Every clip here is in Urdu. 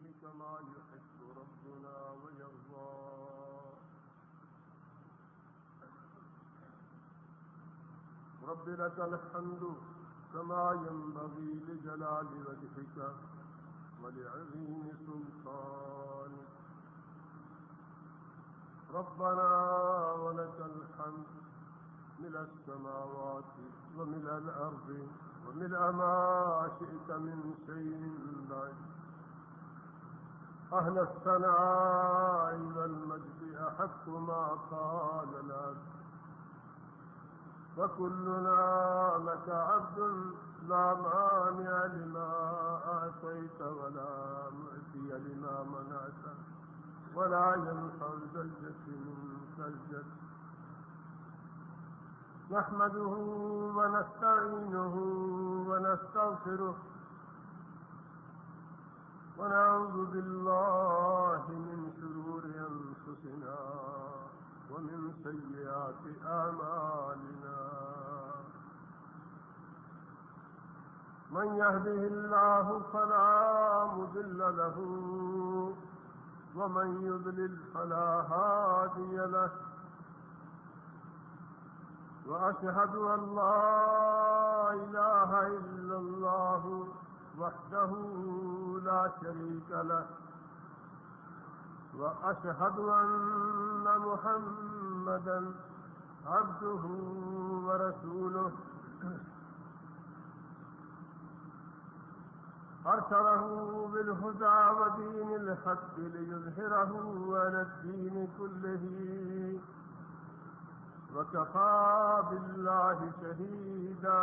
به كما يحب ربنا ويرضى. رب لك الحمد كما ينبغي لجلال وجهك ولعظيم سلطانك ربنا ولك الحمد ملء السماوات وملء الأرض وملء ما شئت من شيء بعد أهل الثناء والمجد أحق ما قال العبد وكلنا لك عبد لا مانع لما أعطيت ولا معطي لما منعت. ولا ينفع ذا الجد منك الجد نحمده ونستعينه ونستغفره ونعوذ بالله من شرور أنفسنا ومن سيئات أعمالنا. من يهده الله فلا مذل له ومن يضلل فلا هادي له. وأشهد أن لا إله إلا الله وحده لا شريك له، وأشهد أن محمدا عبده ورسوله. أرسله بالهدى ودين الحق ليظهره على الدين كله، وكفى بالله شهيدا.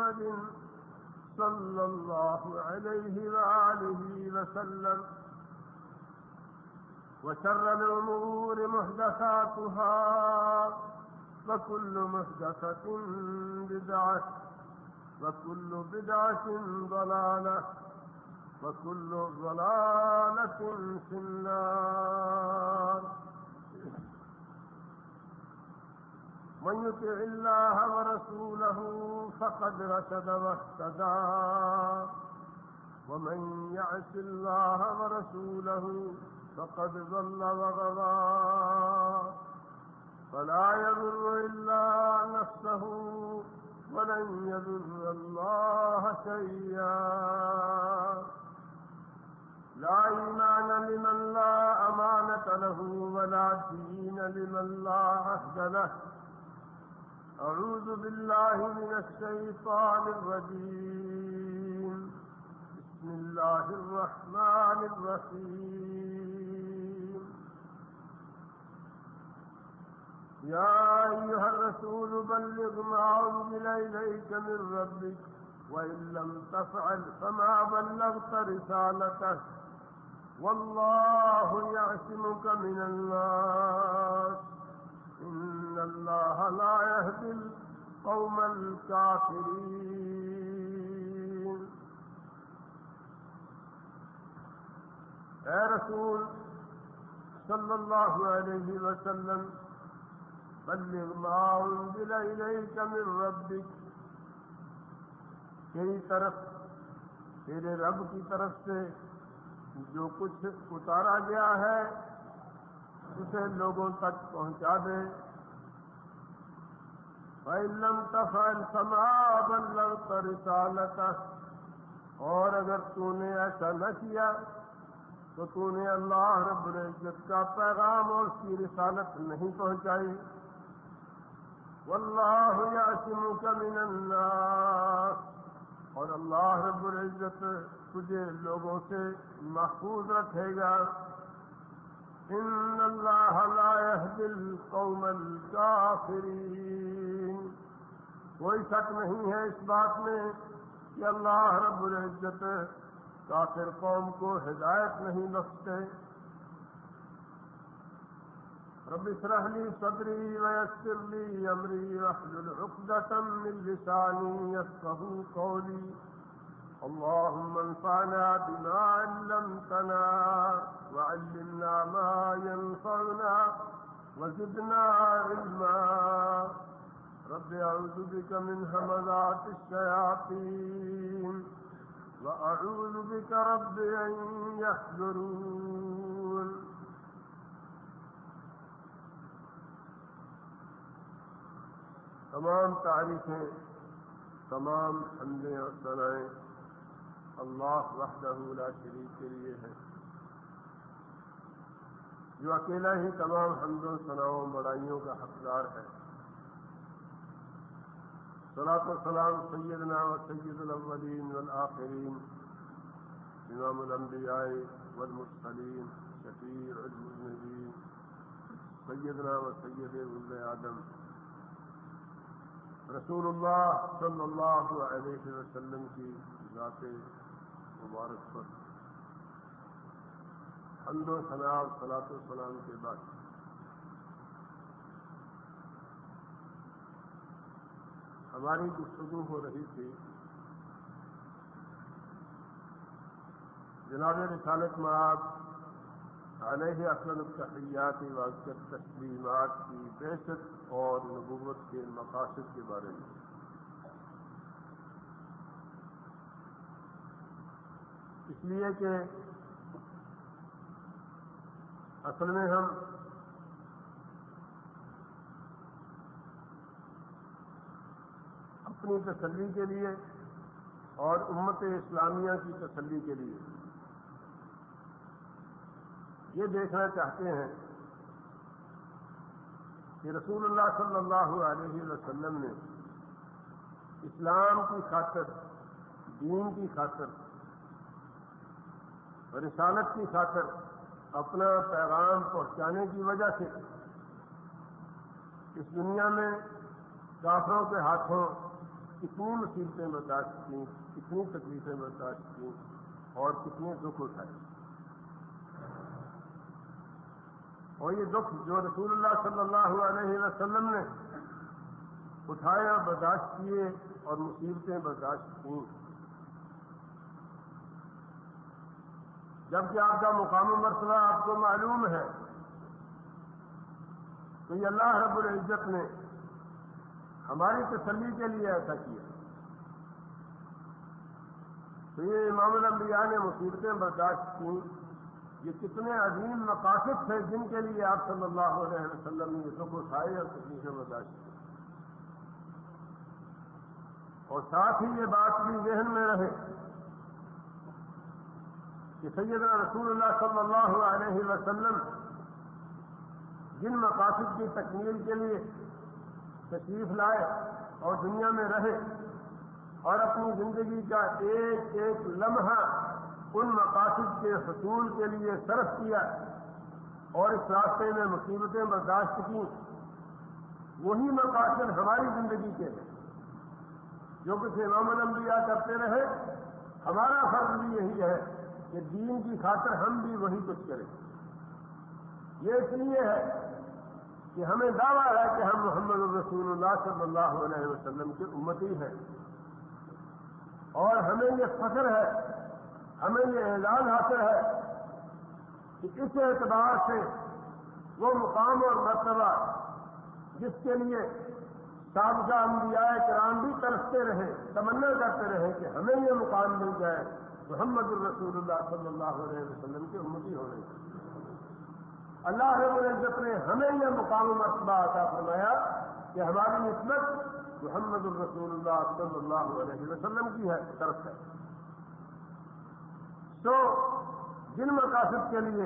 محمد صلى الله عليه وآله وسلم وشر الأمور محدثاتها وكل محدثة بدعة وكل بدعة ضلالة وكل ضلالة في النار من يطع الله ورسوله فقد رشد واهتدى. ومن يعص الله ورسوله فقد ضل وغضى. فلا يضر إلا نفسه ولن يضر الله شيئا. لا إيمان لمن لا أمانة له ولا دين لمن لا عهد له. أعوذ بالله من الشيطان الرجيم. بسم الله الرحمن الرحيم. يا أيها الرسول بلغ ما أنزل إليك من ربك، وإن لم تفعل فما بلغت رسالته. والله يعصمك من الناس. الله لا يهدي القوم الكافرين اے رسول صلی اللہ علیہ وسلم، بلغ ما انزل الیک من ربک۔ تیری طرف، تیرے رب کی طرف سے جو کچھ اتارا گیا ہے، اسے لوگوں تک پہنچا دے۔ فَإِن لَّمْ تَفْعَلْ فَمَا بَلَّغْتَ رِسَالَتَهُ اور اگر تو نے ایسا نہ کیا تو تو نے اللہ رب العزت کا پیغام اور اس کی رسالت نہیں پہنچائی۔ واللہ یعصمک من الناس اور اللہ رب العزت تجھے لوگوں سے محفوظ رکھے گا۔ ان اللہ لا يهدي القوم الكافرین کوئی شک نہیں ہے اس بات میں کہ اللہ رب العزت کافر قوم کو ہدایت نہیں بخشتے۔ رب اشرح لي صدري ويسر لي امري واحلل عقدة من لساني يفقهوا قولي۔ اللهم انفعنا بما علمتنا وعلمنا ما ينفعنا وزدنا علما۔ رب اعوذ بك من همزات الشياطين واعوذ بك رب ان يحضرون تمام تعریفیں، تمام حمدیں اور سنائیں اللہ وحدہ لا شریف کے لیے ہے جو اکیلا ہی تمام حمد و ثناؤں، بڑائیوں کا حقدار ہے۔ صلاۃ السلام سیدنا و سید الاولین والآخرین امام الانبیاء والمرسلین، شفیع المذنبین، سیدنا و سید ولد آدم. رسول اللہ صلی اللہ علیہ وسلم کی ذات مبارک پر. حمد و ثناء صلاۃ السلام کے بعد ہماری گفتگو ہو رہی تھی، جناب رسالت معاب علیہ اصل التحیاتی واضح تسلیمات کی بحثت اور نبوت کے مقاصد کے بارے میں۔ اس لیے کہ اصل میں ہم اپنی تسلی کے لیے اور امت اسلامیہ کی تسلی کے لیے۔ یہ دیکھنا چاہتے ہیں کہ رسول اللہ صلی اللہ علیہ وسلم نے اسلام کی خاطر، دین کی خاطر، رسالت کی خاطر اپنا پیغام پہنچانے کی وجہ سے اس دنیا میں کافروں کے ہاتھوں کتنی مصیبتیں برداشت کی، کتنی تکلیفیں برداشت کی اور کتنے دکھ اٹھائے۔ اور یہ دکھ جو رسول اللہ صلی اللہ علیہ وسلم نے اٹھائے اور برداشت کیے اور مصیبتیں برداشت کی۔ جبکہ آپ کا مقام و مرتبہ آپ کو معلوم ہے تو یہ اللہ رب العزت نے ہماری تسلی کے لیے ایسا کیا۔ تو یہ امام الانبیاء نے مصیبتیں برداشت کی یہ کتنے عظیم مقاصد تھے جن کے لیے آپ صلی اللہ علیہ وسلم نے یہ سب اٹھائے اور تکلیفیں برداشت کی اور ساتھ ہی یہ بات بھی ذہن میں رہے کہ سیدنا رسول اللہ صلی اللہ علیہ وسلم جن مقاصد کی تکمیل کے لیے تشریف لائے اور دنیا میں رہے اور اپنی زندگی کا ایک ایک لمحہ ان مقاصد کے حصول کے لیے صرف کیا اور اس راستے میں مصیبتیں برداشت کی وہی مقاصد ہماری زندگی کے ہیں۔ جو کچھ امام الانبیاء کرتے رہے، ہمارا فرض بھی یہی ہے کہ دین کی خاطر ہم بھی وہی کچھ کریں۔ یہ اس لیے ہے کہ ہمیں دعویٰ ہے کہ ہم محمد الرسول اللہ صلی اللہ علیہ وسلم کے امتی ہیں۔ اور ہمیں یہ فخر ہے، ہمیں یہ اعلان حاصل ہے کہ اس اعتبار سے وہ مقام اور مرتبہ جس کے لیے سابقہ انبیاء کرام بھی ترستے رہے، تمنا کرتے رہے کہ ہمیں یہ مقام مل جائے، محمد الرسول اللہ صلی اللہ علیہ وسلم کی امتی ہونے اللہ رب العزت نے ہمیں یہ مقام مرتبہ عطا فرمایا کہ ہماری نسبت محمد الرسول اللہ صلی اللہ علیہ وسلم کی ہے طرف ہے۔ تو جن مقاصد کے لیے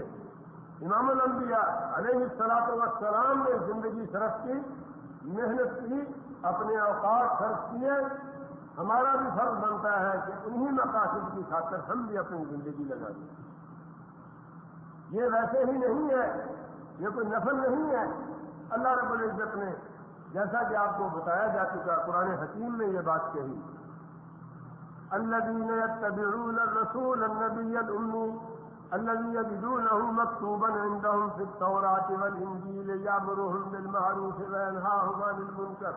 امام الانبیاء علیہ السلاط والسلام نے زندگی صرف کی، محنت کی، اپنے اوقات خرچ کیے، ہمارا بھی فرض بنتا ہے کہ انہی مقاصد کی خاطر ہم بھی اپنی زندگی لگا دیں۔ یہ ویسے ہی نہیں ہے، یہ کوئی نفل نہیں ہے۔ اللہ رب العزت نے جیسا کہ آپ کو بتایا جا چکا قرآن حکیم میں یہ بات کہی۔ الذين يتبعون الرسول النبي الأمي الذي يجدونه مكتوبا عندهم في التوراة والإنجيل يأمرهم بالمعروف وينهاهم عن المنكر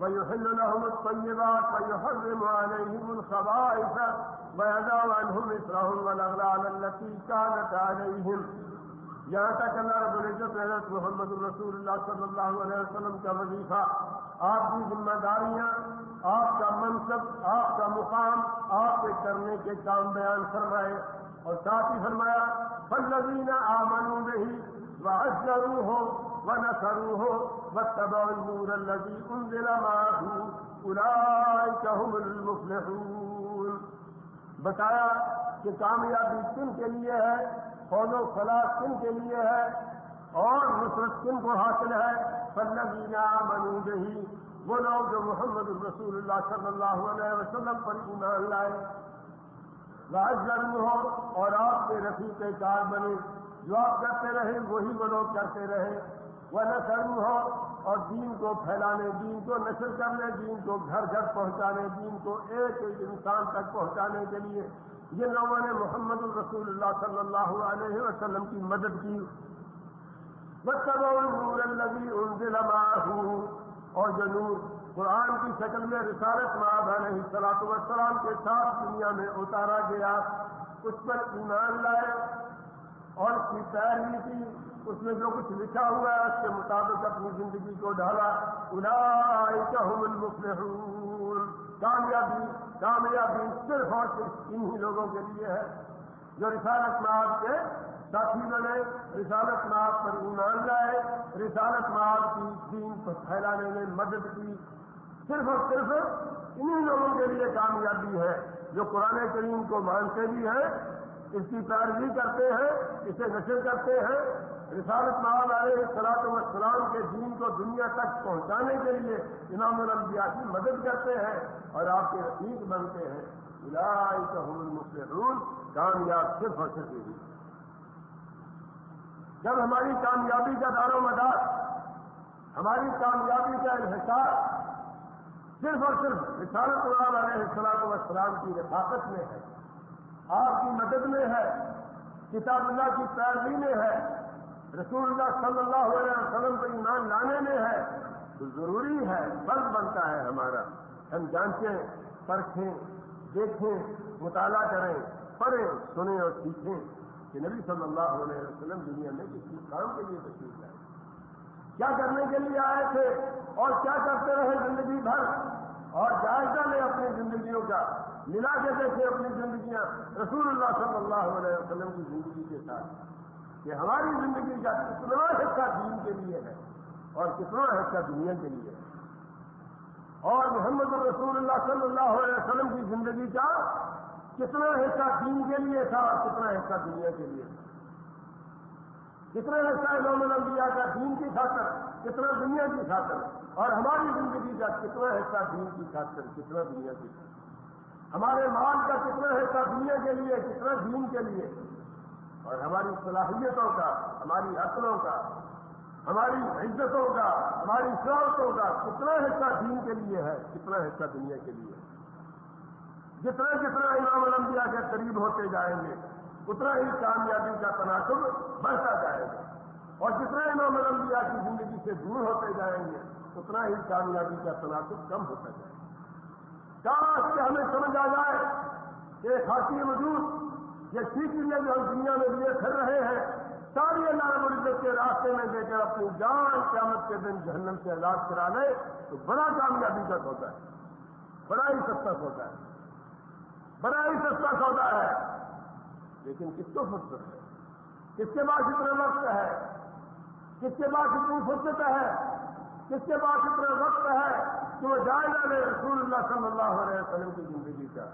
ويحل لهم الطيبات ويحرم عليهم الخبائث ويدع عنهم إسرهم والأغلال التي كانت عليهم یہاں تک اللہ رب العزت حضرت محمد الرسول اللہ صلی اللہ علیہ وسلم کا وظیفہ۔ آپ کی ذمہ داریاں، آپ کا منصب، آپ کا مقام آپ کے کرنے کے کام بیان فرمائے۔ اور ساتھ ہی فرمایا فلزین آمنو نہیں وہ ضرور ہو وہ نہ کرو ہو وہ تب نور الزی ان دلا بتایا کہ کامیابی کن کے لیے ہے؟ فوج و فلاح کن کے لیے ہے؟ اور نصرت کن کو حاصل ہے؟ فلزینہ منو دہی وہ لوگ جو محمد الرسول اللہ صلی اللہ علیہ وسلم پر ایمان لائے۔ راج ضرور ہو اور آپ کے رفیق کار بنے۔ جو آپ کرتے رہے، وہی وہ لوگ کرتے رہے۔ وہ نہ ہو اور دین کو پھیلانے، دین کو نشر کرنے، دین کو گھر گھر پہنچانے، دین کو ایک ایک انسان تک پہنچانے کے لیے جن لوگوں نے محمد الرسول اللہ صلی اللہ علیہ وسلم کی مدد کی۔ نور النبی ان دل اور جو نور قرآن کی شکل میں رسالت معاب علیہ سلاط وسلام کے ساتھ دنیا میں اتارا گیا، اس پر ایمان لائے۔ اور اس کی پیروی کی اس میں جو کچھ لکھا ہوا ہے، اس کے مطابق اپنی زندگی کو ڈالا المفلحون۔ کامیابی کامیابی صرف اور صرف انہی لوگوں کے لیے ہے، جو رسالت معاب کے ساتھی بنے، رسالت معاب پر ایمان لائے، رسالت معاب کی دین کو پھیلانے میں مدد کی۔ صرف اور صرف انہی لوگوں کے لیے کامیابی ہے، جو قرآن کریم کو مانتے بھی ہیں اس کی پیروی کرتے ہیں، اسے نشر کرتے ہیں۔ رسالت معاب علیہ صلاح والسلام کے دین کو دنیا تک پہنچانے کے لیے امام الانبیاء کی مدد کرتے ہیں اور آپ کے رفیق بنتے ہیں۔ المسلمون کامیاب صرف اور صرف ہی جب ہماری کامیابی کا دار و مدار، ہماری کامیابی کا انحصار صرف اور صرف رسالت اللہ علیہ السلام والسلام کی رفاقت میں ہے۔ آپ کی مدد میں ہے، کتاب اللہ کی پیروی میں ہے، رسول اللہ صلی اللہ علیہ وسلم کو ایمان لانے میں ہے، تو ضروری ہے، فرض بنتا ہے ہمارا۔ ہم جانچیں، پرکھیں، دیکھیں، مطالعہ کریں، پڑھیں، سنیں اور سیکھیں کہ نبی صلی اللہ علیہ وسلم دنیا میں کسی کام کے لیے تشریف لائے۔ کیا کرنے کے لیے آئے تھے اور کیا کرتے رہے زندگی بھر؟ اور جائزہ لے اپنی زندگیوں کا، ملا کے دیکھے اپنی زندگیاں رسول اللہ صلی اللہ علیہ وسلم کی زندگی کے ساتھ، کہ ہماری زندگی کا کتنا حصہ دین کے لیے ہے اور کتنا حصہ دنیا کے لیے ہے۔ اور محمد رسول اللہ صلی اللہ علیہ وسلم کی زندگی کا کتنا حصہ دین کے لیے تھا اور کتنا حصہ دنیا کے لیے تھا۔ کتنا حصہ امام الانبیاء کا دین کی خاطر کتنا دنیا کی خاطر؟ اور ہماری زندگی کا کتنا حصہ دین کی خاطر؟ کتنا دنیا کی خاطر؟ ہمارے مال کا کتنا حصہ دنیا کے لیے؟ کتنا دین کے لیے؟ اور ہماری صلاحیتوں کا، ہماری عقلوں کا، ہماری عزتوں کا، ہماری شہرتوں کا کتنا حصہ دین کے لیے ہے؟ کتنا حصہ دنیا کے لیے؟ جتنا جتنا امام الانبیاء کے قریب ہوتے جائیں گے، اتنا ہی کامیابی کا تناسب بڑھتا جائے گا۔ اور جتنا امام الانبیاء کی زندگی سے دور ہوتے جائیں گے، اتنا ہی کامیابی کا تناسب کم ہوتا جائے گا۔ کاش کہ ہمیں سمجھ آ جائے کہ خاصی وجود، یہ سیکھ لیے جو ہم دنیا میں لیے پھر رہے ہیں، ساری اللہ رب العزت کے راستے میں دے کر اپنی جان قیامت کے دن جہنم سے علاج کرا لے، تو بڑا کامیابی کا سودا ہے۔ بڑا ہی سستا سودا ہے۔ بڑا ہی سستا سودا ہے۔ لیکن کس کو فرصت ہے؟ کس کے پاس اتنا وقت ہے؟ کس کے پاس اتنی فرصت ہے کس کے پاس اتنا وقت ہے کہ وہ جائزہ لے رسول اللہ صلی اللہ علیہ وسلم کی زندگی کا۔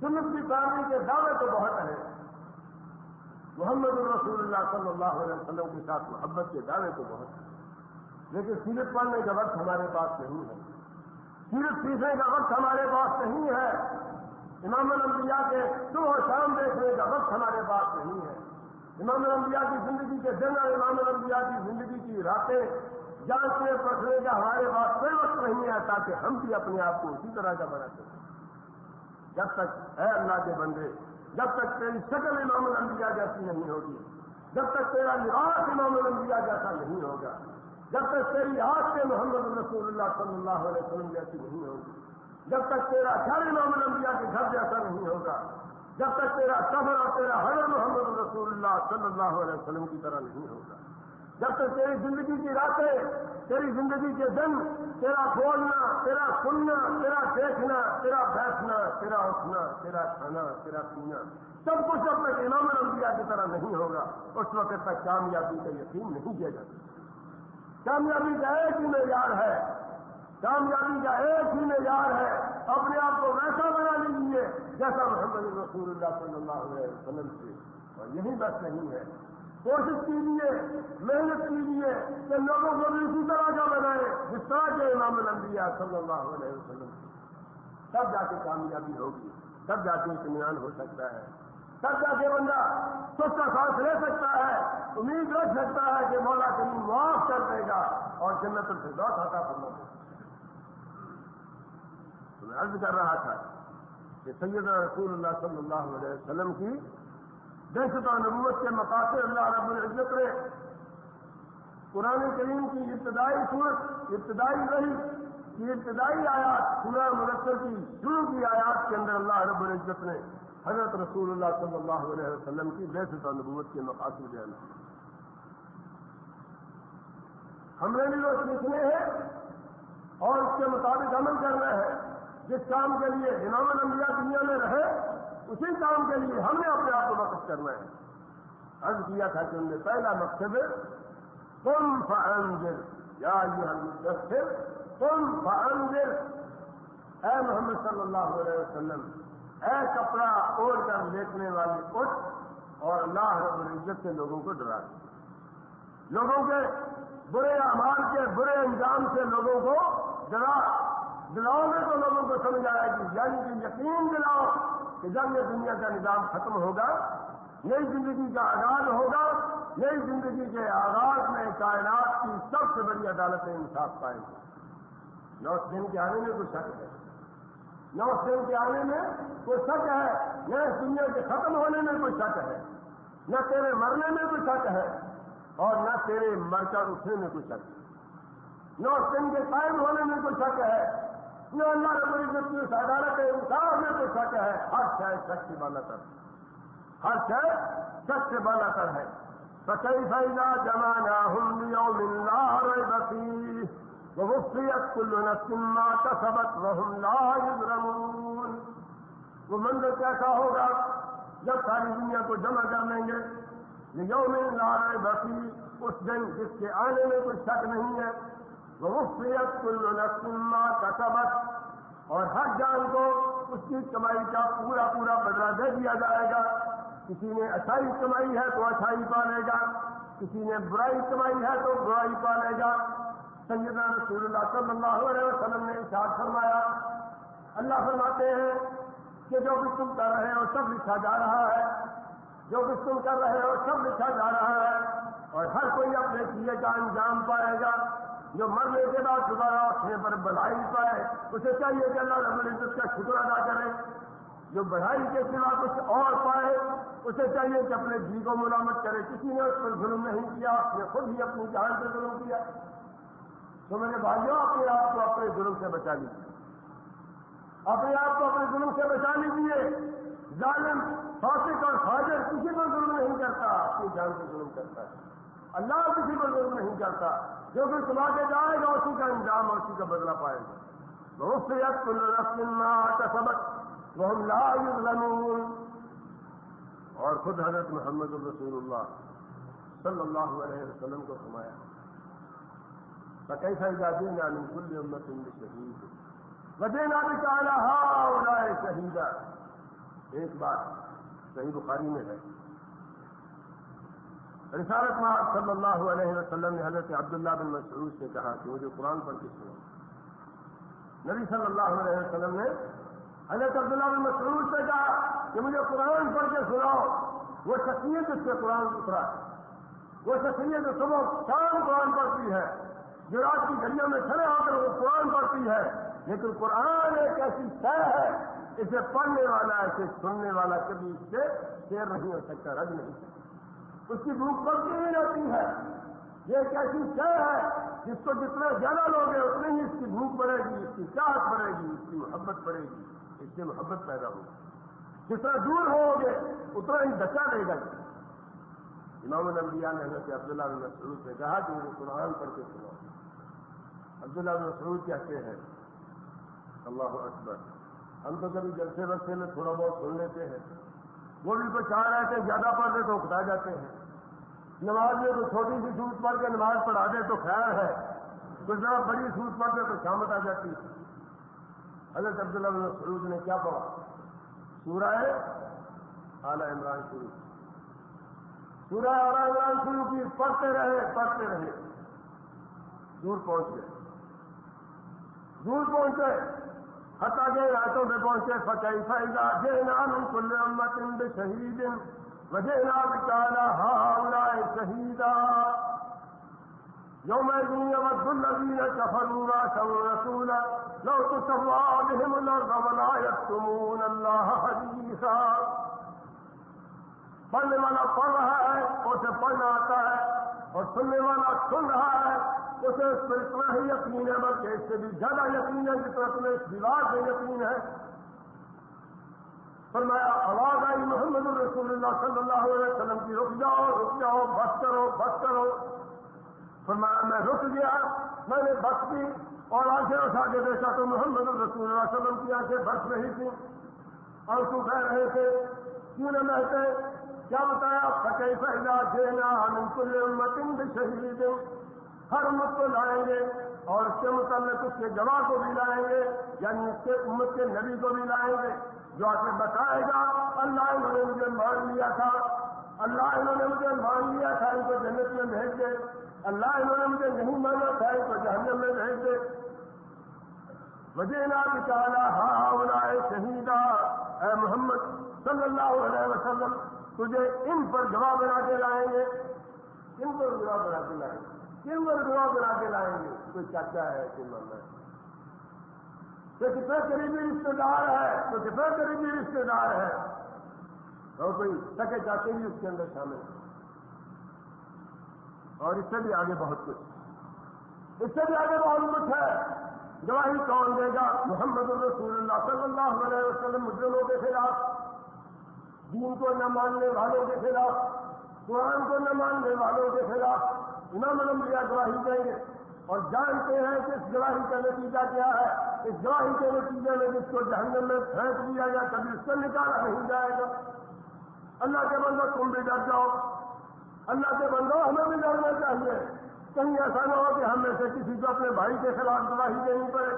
سنت کی تعمیر کے دعوے تو بہت ہیں۔ محمد الرسول اللہ صلی اللہ علیہ وسلم کے ساتھ محبت کے دعوے تو بہت لیکن سیرت پڑھنے کا وقت ہمارے پاس نہیں ہے۔ سیرت سیکھنے کا وقت ہمارے پاس نہیں ہے۔ امام الانبیاء کے صبح و شام دیکھنے کا وقت ہمارے پاس نہیں ہے۔ امام الانبیاء کی زندگی کے دن اور امام الانبیاء کی زندگی کی راتیں جانچنے پرکھنے کا ہمارے پاس کوئی وقت نہیں ہے، تاکہ ہم بھی اپنے آپ کو اسی طرح کا بنا سکیں۔ جب تک ہے اللہ کے بندے، جب تک تیری شکل امام الانبیاء جیسی نہیں ہوگی، جب تک تیرا لباس امام الانبیاء جیسا نہیں ہوگا، جب تک تیری آج سے محمد رسول اللہ صلی اللہ علیہ وسلم جیسی نہیں ہوگی، جب تک تیرا گھر امام الانبیاء کے گھر جیسا نہیں ہوگا جب تک تیرا سفر اور تیرا حضر محمد رسول اللہ صلی اللہ علیہ وسلم کی طرح نہیں ہوگا۔ جب تک تیری زندگی کی راتیں، تیری زندگی کے دن، تیرا بولنا تیرا سننا، تیرا دیکھنا، تیرا بیٹھنا، تیرا اٹھنا، تیرا کھانا، تیرا پینا، سب کچھ جب تک امام الانبیاء کی طرح نہیں ہوگا، اس وقت تک کامیابی کا یقین نہیں کیا جاتا۔ کامیابی کا ایک ہی معیار ہے۔ کامیابی کا ایک ہی معیار ہے۔ اپنے آپ کو ویسا بنا لیجیے جیسا محمد رسول اللہ صلی اللہ علیہ وسلم سے اور یہی بس نہیں ہے۔ کوشش کیجیے محنت کیجیے کہ لوگوں کو بھی اسی طرح کا بنائے جس طرح کے امام الانبیاء صلی اللہ علیہ وسلم تب جا کے کامیابی ہوگی، تب جا کے اطمینان ہو سکتا ہے۔ تب جا کے بندہ سوچ کا سانس لے سکتا ہے، امید رکھ سکتا ہے کہ مولا کریم معاف کر دے گا اور جنت سے دو کھاتا کرنا تو میں عرض کر رہا تھا کہ سیدنا رسول اللہ صلی اللہ علیہ وسلم کی دہشت و نبوت کے مقاصد اللہ رب العزت نے قرآن کریم کی ابتدائی صورت ابتدائی رہی کی ابتدائی آیات، سورہ مرکز کی شروع کی آیات کے اندر اللہ رب العزت نے حضرت رسول اللہ صلی اللہ علیہ وسلم کی دہشت و نبوت کے مقاصد بیان ہم نے بھی وہ سیکھنے ہیں اور اس کے مطابق عمل کرنا ہے۔ جس کام کے لیے امام الانبیاء دنیا میں رہے، اسی کام کے لیے ہم نے اپنے آپ کو وقف کرنا ہے عرض کیا تھا کہ ان میں پہلا مقصد تم فنزر یا مدثر تم فنزر اے محمد صلی اللہ علیہ وسلم، اے کپڑا اوڑھ کر لیٹنے والے اٹھ اور اللہ رب العزت سے لوگوں کو ڈرا۔ لوگوں کے برے اعمال کے، برے انجام سے لوگوں کو ڈرا۔ دلاؤ گے تو لوگوں کو سمجھ آئے گی یعنی کہ یقین دلاؤ کہ جب یہ دنیا کا نظام ختم ہوگا، نئی زندگی کا آغاز ہوگا، نئی زندگی کے آغاز میں کائنات کی سب سے بڑی عدالت انصاف پائیں گے۔ نو دن کے آنے میں کوئی شک ہے؟ نو دن کے آنے میں کوئی شک ہے؟ نہ اس دنیا کے ختم ہونے میں کوئی شک ہے، نہ تیرے مرنے میں کوئی شک ہے اور نہ تیرے مر کر اٹھنے میں کوئی شک ہے۔ نو دن کے قائم ہونے میں کوئی شک ہے نہ اللہ رب العزت کی عدالت انصاف میں تو شک ہے، ہر شاید سچ سے بالا کر ہر شاید سچ سے بالا کر ہے۔ سچائی فائدہ جمانا ہم ملا بسی وہ کل نسما کا سبق وہ رمون وہ منظر کیسا ہوگا جب ساری دنیا کو جمع کر لیں گے؟ یوم لا بسی اس دن جس کے آنے میں کوئی شک نہیں ہے۔ وفیت کل نسما کا سبق اور ہر جان کو اس کی کمائی کا پورا پورا بدلا دے دیا جائے گا۔ کسی نے اچھائی کمائی ہے تو اچھائی پالے گا۔ کسی نے برائی کمائی ہے تو برائی پالے گا۔ سیدنا رسول اللہ صلی اللہ علیہ وسلم نے اشاد فرمایا، اللہ فرماتے ہیں کہ جو کچھ تم کر رہے ہو سب لکھا جا رہا ہے۔ جو کچھ تم کر رہے ہو سب لکھا جا رہا ہے۔ اور ہر کوئی اپنے کیے کا انجام پائے گا۔ جو مرنے کے بعد دوبارہ اٹھنے پر بڑھائی پائے، اسے چاہیے کہ اللہ رب العزت کا شکر ادا کرے۔ جو بڑھائی کے سوا کچھ اور پائے، اسے چاہیے کہ اپنے جی کو ملامت کرے۔ کسی نے اس پر ظلم نہیں کیا، اس نے خود ہی اپنی جان سے ظلم کیا۔ تو میرے بھائیوں اپنے آپ کو اپنے ظلم سے بچا لیجیے اپنے آپ کو اپنے ظلم سے بچا لیجیے ظالم، فاسق اور فاجر کسی پر ظلم نہیں کرتا، اپنی جان سے ظلم کرتا ہے۔ اللہ کسی پر ظلم نہیں کرتا۔ جو کہ سما کے جائے گا اسی کا انجام اور اسی کا بدلا پائے گا۔ بہت سے کا سبق وہ لا اور خود حضرت محمد الرسول اللہ صلی اللہ علیہ وسلم کو سمایا کئی ساری جاتی نانی کل امت ان شہید وجہ نام چالا ہاں شہید ایک بات صحیح بخاری میں ہے۔ رسالت مار صلی اللہ علیہ وسلم نے حضرت عبداللہ بن مسعود سے کہا کہ مجھے قرآن پڑھ کے سنو نبی صلی اللہ علیہ وسلم نے حضرت عبداللہ بن مسعود سے کہا کہ مجھے قرآن پڑھ کے سناؤ۔ وہ شخصیت اس سے قرآن اترا وہ شخصیت صبح شام قرآن پڑھتی ہے۔ جو رات کی گھڑیوں میں کھڑے ہو کر وہ قرآن پڑھتی ہے۔ لیکن قرآن ایک ایسی طے ہے، اسے پڑھنے والا، اسے سننے والا کبھی اس سے شیر نہیں ہو سکتا رج نہیں سکتا۔ اس کی بھوک بڑھتی ہی رہتی ہے۔ یہ ایک ایسی شہ ہے جس کو جتنا زیادہ لوگ ہیں اتنی ہی اس کی بھوک بڑھے گی، اس کی چاہت بڑھے گی، اس کی محبت بڑھے گی، اس سے محبت پیدا ہوگی۔ جتنا دور ہوگے، اتنا ہی بچا دے گا۔ امام الانبیاء نے حضرت عبداللہ بن مسعود سے کہا کہ مجھے قرآن پڑھ کے سنا عبداللہ بن مسعود کہتے ہیں، اللہ اکبر۔ ہم تو کبھی جلسے بسے میں تھوڑا بہت سن لیتے ہیں۔ وہ بھی تو چاہ رہے تھے زیادہ پڑھتے تو اکتا جاتے ہیں۔ نماز میں تو چھوٹی سی سوٹ پڑھ کے نماز پڑھا دے تو خیر ہے۔ کچھ ذرا بڑی سوٹ پڑھ دے تو شامت آ جاتی۔ حضرت عبداللہ بن سروج نے کیا پڑھا؟ سورہ اعلی عمران شروع۔ سورہ اعلی عمران شروع کی پڑھتے رہے پڑھتے رہے۔ دور پہنچ گئے۔ دور پہنچے حتہ کے راتوں پہ پہنچے فقی فائدہ جے نام کل امت شہید وجئنا بك على هؤلاء شهيدا يومئذ يود الذين كفروا واتوا رسولا لو تسوى بهم الارض ولا يكتمون الله حديثا پڑھنے والا پڑھ رہا ہے، اسے پڑھنا آتا ہے، اور سننے والا سن رہا ہے، اسے اس پر اتنا ہی یقین ہے، بلکہ اس سے بھی زیادہ یقین ہے، جس طرح تمہیں اس دیوار سے یقین ہے۔ فرمایا، آواز آئی محمد الرسول اللہ صلی اللہ علیہ وسلم کی، رک جاؤ رک جاؤ، بس کرو بس کرو۔ فرمایا، میں رک گیا، میں نے بس کی اور آنکھیں اٹھا کے دیکھا تو محمد الرسول اللہ علیہ وسلم کی آنکھیں برس رہی تھی اور تو کہہ رہے تھے، کیوں نہ مہتے کیا بتایا؟ فقی فہدا دینا ہم کل امت شہید ہر امت کو لائیں گے اور اس کے متعلق اس کے گواہ کو بھی لائیں گے یعنی اس کے امت کے نبی کو بھی لائیں گے۔ جو آپ نے بتائے گا اللہ انہوں نے مجھے مان لیا تھا۔ اللہ انہوں نے مجھے مان لیا تھا، ان کو جنت میں بھیج دے۔ اللہ انہوں نے مجھے نہیں مانا تھا، ان کو جہنم میں بھیج دے۔ وجہ نا بچانا ہاں, ہاں، شہیدا اے محمد صلی اللہ علیہ وسلم، تجھے ان پر گواہ بنا کے لائیں گے۔ کن پر گواہ بنا کے لائیں گے؟ کن پر گواہ بنا کے لائیں گے؟ کوئی چاچا ہے کہ ماما ہے۔ تو کتنا قریبی رشتے دار ہے؟ تو کتنا قریبی رشتے دار ہے؟ اور کوئی سکے چاہتے بھی اس کے اندر شامل۔ اور اس سے بھی آگے بہت کچھ۔ اس سے بھی آگے بہت کچھ ہے۔ گواہی کون دے گا؟ محمد الرسول اللہ صلی اللہ علیہ وسلم، مجرموں کے خلاف، دین کو نہ ماننے والوں کے خلاف، قرآن کو نہ ماننے والوں کے خلاف۔ امام الانبیاء گواہی دیں گے۔ اور جانتے ہیں کہ اس گواہی کا نتیجہ کیا ہے۔ اس گواہی کے نتیجے میں جس کو جہنم میں پھینک دیا گیا کبھی اس سے نکالا نہیں جائے گا۔ اللہ کے بندو، تم بھی ڈر جاؤ۔ اللہ کے بندو، ہمیں بھی ڈرنا چاہیے۔ کہیں ایسا نہ ہو کہ ہم میں سے کسی کو اپنے بھائی کے خلاف گواہی دینی پڑے۔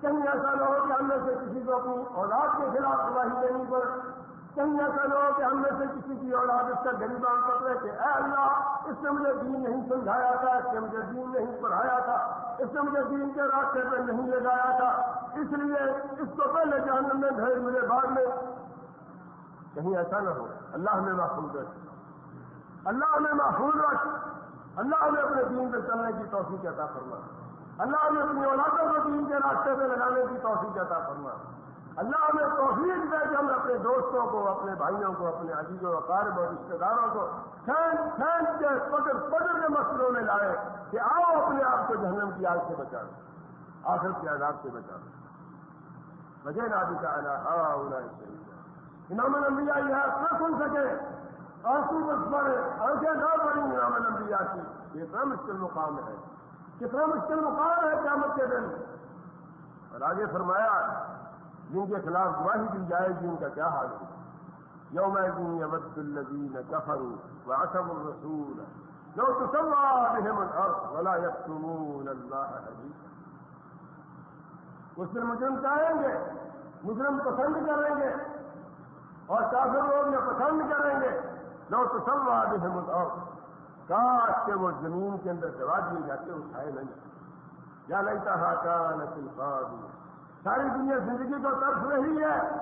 کہیں ایسا نہ ہو کہ ہم میں سے کسی کو اپنی اولاد کے خلاف گواہی دینی پڑے۔ کہیں ایسا نہ ہو کہ ہم میں سے کسی کی اولاد اس کا غریبان پکڑے کہ اے اللہ، اس نے مجھے دین نہیں سمجھایا تھا، اس نے مجھے دین نہیں پڑھایا تھا، اس نے مجھے دین کے راستے پہ نہیں لگایا تھا، اس لیے اس کو پہلے جہنم میں بھیج مجھے بعد میں کہیں ایسا نہ ہو۔ اللہ ہمیں محفوظ رکھ۔ اللہ ہمیں محفوظ رکھ۔ اللہ ہمیں اپنے دین پہ چلنے کی توفیق عطا فرما اللہ ہمیں اپنی اولادوں کو دین کے راستے پہ لگانے کی توفیق عطا فرما اللہ ہمیں توفیق دے کہ ہم اپنے دوستوں کو، اپنے بھائیوں کو، اپنے عزیز و اقارب اور رشتے داروں کو کھینچ کھینچ کے پکڑ پکڑ کے مسئلوں میں لائے کہ آؤ اپنے آپ کو جہنم کی آگ سے بچا لو آخر کے عذاب سے بچا لو۔ وجہ نادی کا ہاں امام الانبیاء یہ نہ سن سکے۔ آنسو بس پڑے آنکھیں نہ پڑی امام الانبیاء کی۔ یہ اتنا مشکل مقام ہے؟ کتنا مشکل مقام ہے قیامت کے دن؟ اور آگے فرمایا جن کے خلاف گواہی دی جائے گی، ان کا کیا حال ہے؟ یوم ابد الدین کفرو و الرسول. لو تسوا بهم الارض ولا يكتمون الله حديثا اس دن مجرم چاہیں گے؟ مجرم پسند کریں گے؟ اور کافر لوگ یہ پسند کریں گے؟ لو تسوا بهم الارض. کاش کے وہ زمین کے اندر دبا دیے جاتے، اٹھائے نہ جاتے. یا لگتا ہا کا نسل ساری دنیا زندگی کو طرف رہی ہے،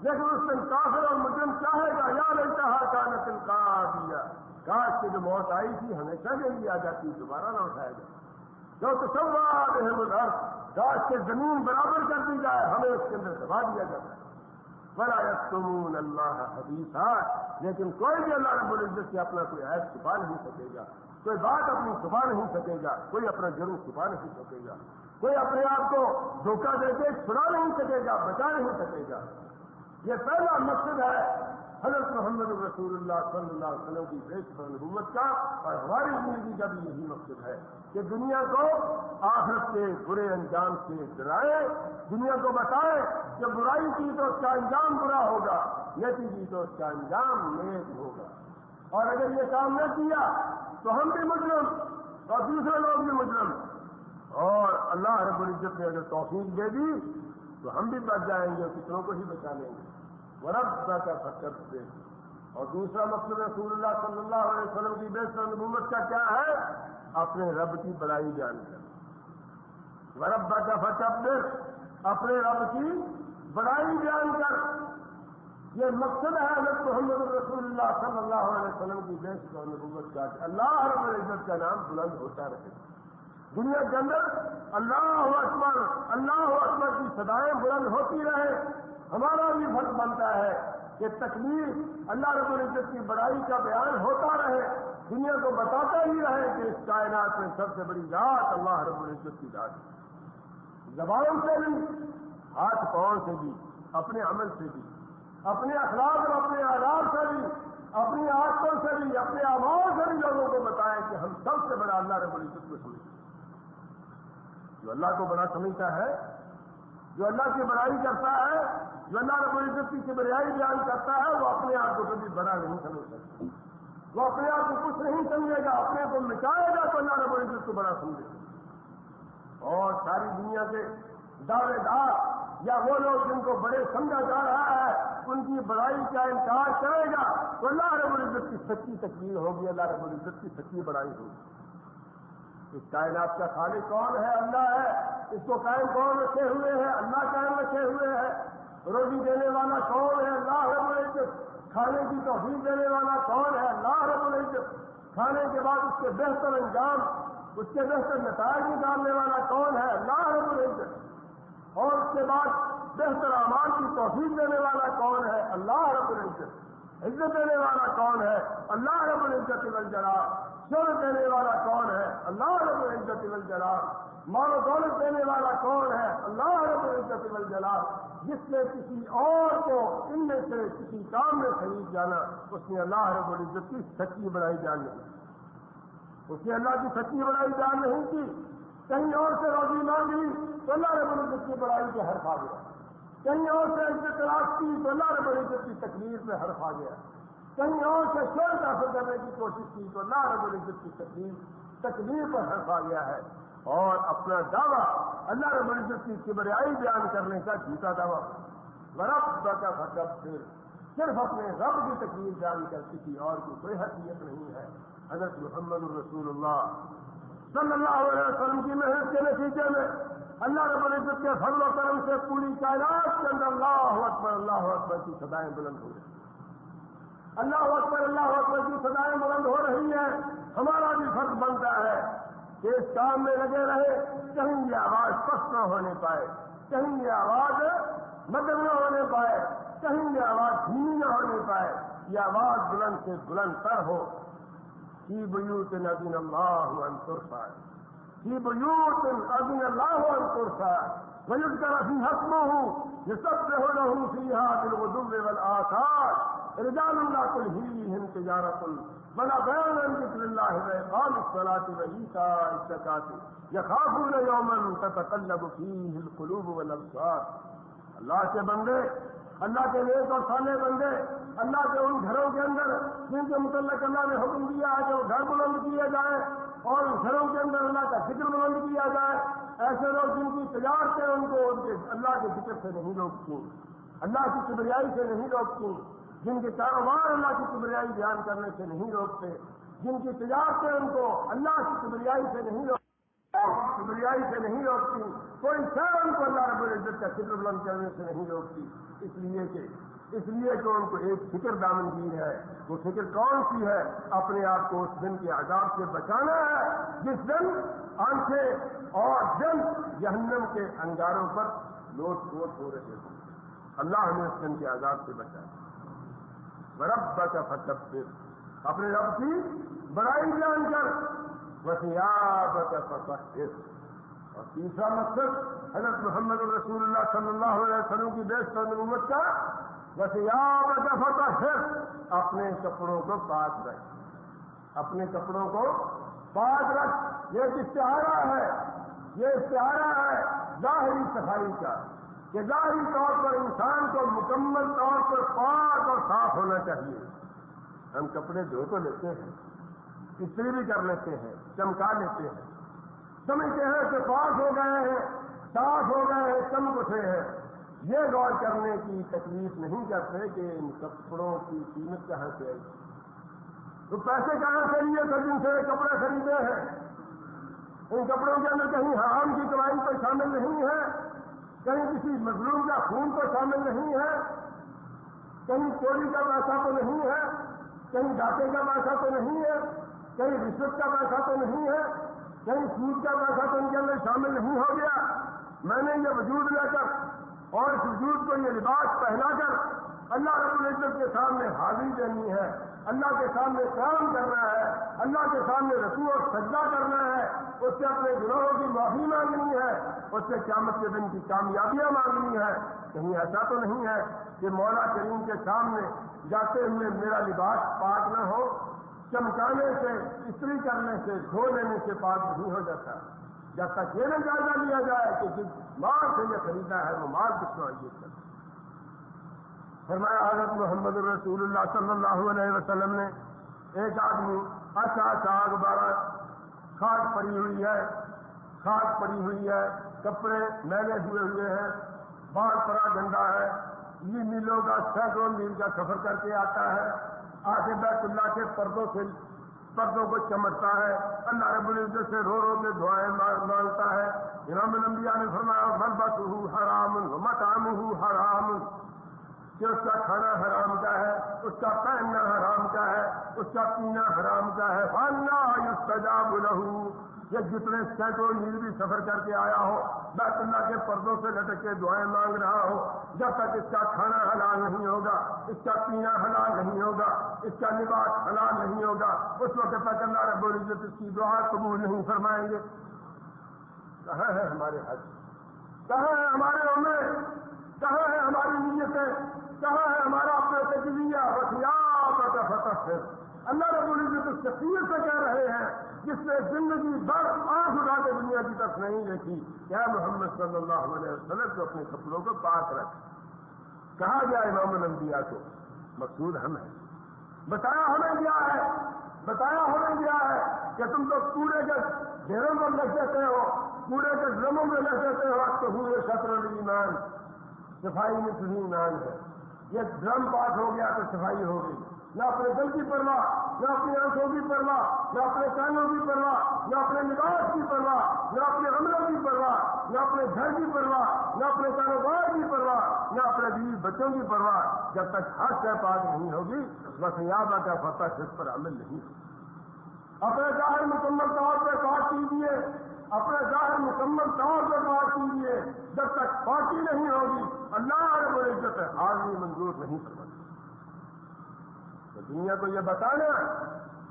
لیکن اس دن کافر اور مجرم چاہے گا، یا لگتا ہا کا نسل کا دیا کاش کی جو موت آئی تھی، ہمیشہ کے لیے آ جاتی، دوبارہ نہ اٹھایا جائے۔ جو تو سب ادھر کاش کے زمین برابر کر دی جائے، ہمیں اس کے اندر دبا دیا جاتا ہے بڑا یکمون اللہ حدیث لیکن کوئی بھی اللہ رب العزت سے اپنا کوئی عیب چھپا نہیں سکے گا۔ کوئی بات اپنی چھپا نہیں سکے گا۔ کوئی اپنا جرم چھپا نہیں سکے گا۔ کوئی اپنے آپ کو دھوکہ دے کے چھڑا نہیں سکے گا، بچا نہیں سکے گا۔ یہ پہلا مقصد ہے حضرت محمد رسول اللہ صلی اللہ علیہ وسلم کی بیش پر حکومت کا، اور ہماری زندگی کا بھی یہی مقصد ہے کہ دنیا کو آخرت کے برے انجام سے ڈرائے، دنیا کو بتائے کہ برائی کی تو اس کا انجام برا ہوگا نیتی کی تو اس کا انجام نیک ہوگا۔ اور اگر یہ کام نہ کیا تو ہم بھی مجرم اور دوسرے لوگ بھی مجرم۔ اور اللہ رب العزت نے اگر توفیق دے دی تو ہم بھی بچ جائیں گے اور کتنوں کو ہی بچا لیں گے۔ ورب کا فکر سے اور دوسرا مقصد رسول اللہ صلی اللہ علیہ وسلم کی بے نبوت کا کیا ہے؟ اپنے رب کی بڑائی جان کر ورب کا فکر اپنے رب کی بڑائی جان کر۔ یہ مقصد ہے حضرت محمد رسول اللہ صلی اللہ علیہ وسلم کی بے نبوت کا اللہ رب العزت کا نام بلند ہوتا رہے۔ دنیا کے اندر اللہ اکبر اللہ اکبر کی سدائیں بلند ہوتی رہے ہمارا بھی فرق بنتا ہے کہ تکلیف اللہ رب العزت کی بڑائی کا بیان ہوتا رہے، دنیا کو بتاتا ہی رہے کہ اس کائنات میں سب سے بڑی ذات اللہ رب العزت کی ذات ہے۔ زبان سے بھی، ہاتھ پاؤں سے بھی، اپنے عمل سے بھی، اپنے اخلاق اور اپنے آداب سے بھی، اپنی آستوں سے بھی، اپنے آواز سے بھی لوگوں کو بتائیں کہ ہم سب سے بڑا اللہ رب العزت کو سمجھتے ہیں۔ جو اللہ کو بڑا سمجھتا ہے، جو اللہ کی بڑائی کرتا ہے، جو اللہ رب العزت کی کبریائی بیان کرتا ہے، وہ اپنے آپ کو کبھی بڑا نہیں سمجھ سکتا۔ وہ اپنے آپ کو کچھ نہیں سمجھے گا، اپنے کو مٹائے گا تو اللہ رب العزت کو بڑا سمجھے گا۔ اور ساری دنیا کے دعوے دار یا وہ لوگ جن کو بڑے سمجھا جا رہا ہے، ان کی بڑائی کا انکار کرے گا تو اللہ رب العزت کی سچی تکلیف ہوگی، اللہ رب العزت کی سچی بڑائی ہوگی۔ اس کائنات کا خالق کون ہے؟ اللہ ہے۔ اس کو قائم کون رکھے ہوئے ہیں؟ اللہ قائم رکھے ہوئے ہیں۔ روزی دینے والا کون ہے؟ اللہ رب العزت۔ کھانے کی توفیق دینے والا کون ہے؟ اللہ رب العزت۔ کھانے کے بعد اس کے بہتر انجام، اس کے بہتر نتائج نکالنے والا کون ہے؟ اللہ رب العزت۔ اور اس کے بعد بہتر اعمال کی توفیق دینے والا کون ہے؟ اللہ رب العزت۔ عزت دینے والا کون ہے؟ اللہ رب العزت جلا شر دینے والا کون ہے؟ اللہ رب العزت جلا مال و دولت دینے والا کون ہے؟ اللہ رب العزت جلال جس نے کسی اور کو ان میں سے کسی کام میں خرید جانا، اس نے اللہ رب العزت کی سچی بڑائی جان نہیں۔ اس نے اللہ کی سچی بڑائی جان نہیں کی۔ کہیں اور سے روزی مانگی تو اللہ رب العزت کی بڑائی کے حرف آ گیا کہیں اور سے عزت تلاش کی تو اللہ رب العزت کی تکلیف میں حرف آ گیا۔ کہیں اور سے شور حاصل کرنے کی کوشش کی تو اللہ رب العزت کی تکلیف تکلیف پر حرف آ گیا ہے۔ اور اپنا دعویٰ اللہ رب العزت کی کبریائی بیان کرنے کا جھوٹا دعویٰ۔ رب کا فکر پھر صرف اپنے رب کی تکلیف بیان کر کسی اور کی کوئی حیثیت نہیں ہے۔ حضرت محمد الرسول اللہ صلی اللہ علیہ وسلم کی محنت کے نتیجے میں اللہ رب العزت کے فضل و کرم سے پوری کائنات کے اندر اللہ اکبر اللہ اکبر کی سدائیں بلند ہو رہی اللہ اکبر اللہ اکبر کی سدائیں بلند ہو رہی ہیں۔ ہمارا بھی فرق بنتا ہے کہ اس کام میں لگے رہے، کہیں یہ آواز پس نہ ہونے پائے، کہیں یہ آواز مدد نہ ہونے پائے، کہیں یہ آواز دھیمی نہ ہونے پائے، یہ آواز بلند سے بلند تر ہو۔ کی بیوت ندین اللہ انصرفا کی بیوت ابین اللہ انصرفا وجود کا رفی حسم ہوں یہ سب سے ہو رہا ہوں سی ہاتھ دل آسار رجال اللہ کل ہی ہند تجارت. بنا بیان ذکر اللہ ہے قام الصلاة وعیسى الزکاة. یخافون یوما تتقلب فیہ القلوب والابصار. اللہ کے بندے، اللہ کے نیک اور سالے بندے، اللہ کے ان گھروں کے اندر جن کے متعلق اللہ نے حکم دیا ہے کہ وہ گھر بلند کیے جائیں اور ان گھروں کے اندر اللہ کا ذکر بلند کیا جائے، ایسے لوگ جن کی تجارتیں ان کو ان کے اللہ کے ذکر سے نہیں روکتی اللہ کی کبریائی سے نہیں روکتی جن کے کاروبار اللہ کی کبریائی بیان کرنے سے نہیں روکتے۔ جن کی تجارتیں ان کو اللہ کی کبریائی سے نہیں روکتی کبریائی سے نہیں روکتی کوئی شہر ان کو اللہ رب العزت کا فکر بلند کرنے سے نہیں روکتی اس لیے کہ اس لیے کہ ان کو ایک فکر دامنگیر ہے۔ وہ فکر کون سی ہے؟ اپنے آپ کو اس دن کے عذاب سے بچانا ہے۔ جس دن آنکھیں اور دن جہنم کے انگاروں پر لوٹ پوٹ ہو رہے ہوں۔ اللہ ہمیں اس دن کے عذاب سے بچائے۔ رب کا فتب اپنے رب کی بڑائی جان کر۔ وسیاب کا فتح اور تیسرا مقصد حضرت محمد رسول اللہ صلی اللہ علیہ وسلم کی بیش نبوت کا وسیاب کا فتح اپنے کپڑوں کو پاک رکھ۔ اپنے کپڑوں کو پاک رکھ۔ یہ اشتہارہ ہے۔ یہ اشتہارہ ہے ظاہری صفائی کا۔ کہ ظاہری طور پر انسان کو مکمل طور پر پاک اور صاف ہونا چاہیے۔ ہم کپڑے دھو تو لیتے ہیں۔ استری بھی کر لیتے ہیں۔ چمکا لیتے ہیں۔ سمجھتے ہیں کہ پاک ہو گئے ہیں۔ صاف ہو گئے ہیں۔ چمک اٹھے ہیں۔ یہ غور کرنے کی تکلیف نہیں کرتے کہ ان کپڑوں کی قیمت کہاں سے آئی؟ تو پیسے کہاں سے لیے تھے جن سے کپڑے خریدے ہیں؟ ان کپڑوں کے اندر کہیں حرام کی کمائی تو شامل نہیں ہے؟ کہیں کسی مظلوم کا خون تو شامل نہیں ہے؟ کہیں چوری کا پیسہ تو نہیں ہے؟ کہیں ڈاکے کا پیسہ تو نہیں ہے؟ کہیں رشوت کا پیسہ تو نہیں ہے؟ کہیں سود کا پیسہ تو ان کے اندر شامل نہیں ہو گیا؟ میں نے یہ وجود لے کر اور اس کو یہ لباس پہنا کر اللہ رب العزت کے سامنے حاضری دینی ہے، اللہ کے سامنے کام کرنا ہے، اللہ کے سامنے رسو اور سجدہ کرنا ہے، اس سے اپنے گروہوں کی معافی مانگنی ہے، اس سے قیامت کے دن کی کامیابیاں مانگنی ہے۔ کہیں ایسا تو نہیں ہے کہ مولا کریم کے سامنے جاتے ہوئے میرا لباس پاک نہ ہو، چمکانے سے، استری کرنے سے، دھو لینے سے پاک نہیں ہو جاتا۔ جب تک یہ نہ جائزہ لیا جائے کہ جس مال سے یہ خریدا ہے، وہ مال کس کو آئیے فرمایا، حضرت محمد رسول اللہ صلی اللہ علیہ وسلم نے ایک آدمی اچھا ساگ بارہ کھاد پڑی ہوئی ہے، کھاد پڑی ہوئی ہے، کپڑے میلے ہوئے ہوئے ہیں باڑھ پڑا گندا ہے، یہ میلوں کا سینکڑوں میل کا سفر کر کے آتا ہے، آگے بیت اللہ کے پردوں سے پردوں کو چمٹتا ہے۔ اللہ رب العزت سے رو رو کے دعائیں مانگتا ہے۔ امام الانبیاء نے فرمایا مربت ہوں حرام مکام ہوں حرام کہ اس کا کھانا حرام کا ہے، اس کا پہننا حرام کا ہے، اس کا پینا حرام کا ہے۔ فانا یستجاب لہو یہ جتنے سینکڑوں میل بھی سفر کر کے آیا ہو بیت اللہ کے پردوں سے لٹک کے دعائیں مانگ رہا ہو جب تک اس کا کھانا حلال نہیں ہوگا، اس کا پینا حلال نہیں ہوگا، اس کا لباس حلال نہیں ہوگا، اس وقت تک اللہ رب العزت اس کی دعا قبول نہیں فرمائیں گے۔ کہاں ہے ہمارے حج؟ کہاں ہے ہمارے عمر کہاں ہے ہماری نیتیں؟ کہاں ہے ہمارا اپنا تجزیہ؟ وسیاب کا فتح ہے اللہ رب العزت اس تفصیل سے کہہ رہے ہیں جس نے زندگی بھر آنکھ اٹھا کے دنیا کی طرف نہیں دیکھی۔ کیا محمد صلی اللہ علیہ وسلم کو اپنے کپڑوں کو پاک رکھ۔ کہا گیا امام الانبیاء کو، مقصود ہم ہے بتایا ہمیں گیا ہے؟ بتایا ہمیں گیا ہے کہ تم تو کوڑے کے ڈھیروں میں لگ جاتے ہو، کوڑے کے ڈرموں میں لگ جاتے ہو اب تو ہوئے شطر ایمان۔ صفائی میں تمہیں ایمان ہے۔ یہ ڈرم پاس ہو گیا تو صفائی ہو گئی نہ اپنے دل کی پرواہ، نہ اپنی آنکھوں کی پرواہ، نہ اپنے کانوں کی پرواہ، نہ اپنے لباس کی پرواہ، نہ اپنے عملوں کی پرواہ، نہ اپنے گھر کی پرواہ، نہ اپنے کاروبار کی پرواہ، نہ اپنے بیوی بچوں کی پرواہ۔ جب تک ہر سے پاک نہیں ہوگی، بس یاد کا فتح اس پر عمل نہیں۔ اپنے ظاہر مکمل طور پہ پاک کیجیے۔ اپنے ظاہر مکمل طور پر پاک کیجیے۔ جب تک پاکی نہیں ہوگی، اللہ رب العزت حاضری منظور نہیں کروا تو دنیا کو یہ بتانا،